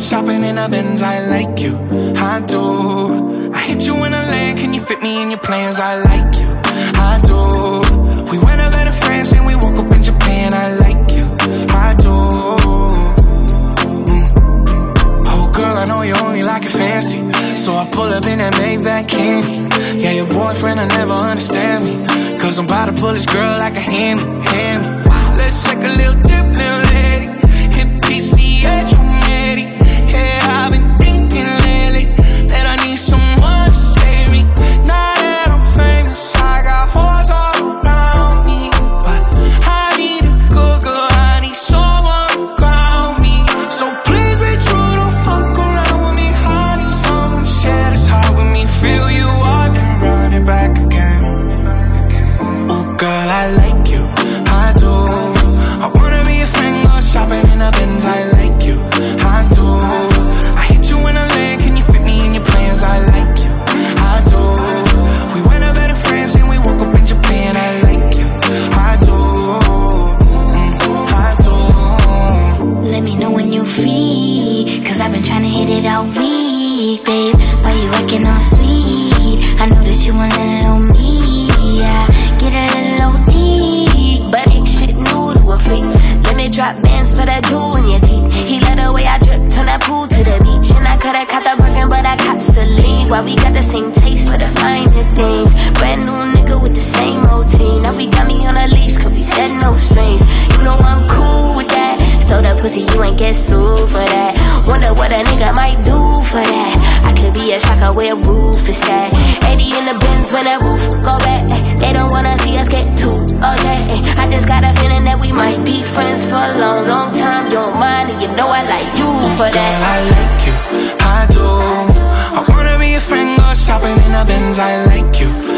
shopping in a Benz, I like you, I do. I hit you in a land, can you fit me in your plans? I like you, I do. We went over to France and we woke up in Japan, I like you, I do. Mm. Oh girl, I know you only like it fancy, so I pull up in that Maybach candy. Yeah, your boyfriend will never understand me, cause I'm about to pull this girl like a hammy, hammy. Let's take a little dip, I like bands, jewel in your teeth. He let the way I drip, turn that pool to the beach. And I coulda caught the Birkin, but I cops the lead. Why we got the same taste for the finer things? Brand new nigga with the same routine. Now we got me on a leash, cause we said no strings. You know I'm cool with that. So the pussy, you ain't get sued for that. Wonder what a nigga might do for that. I could be a shocker where roof is at. 80 in the Benz when that roof go back. They don't wanna see us get too okay. I just got a feeling that we might be friends for a long, long time. No, I like you for that. I like you, I do. I wanna be a friend, go shopping in the Benz. I like you.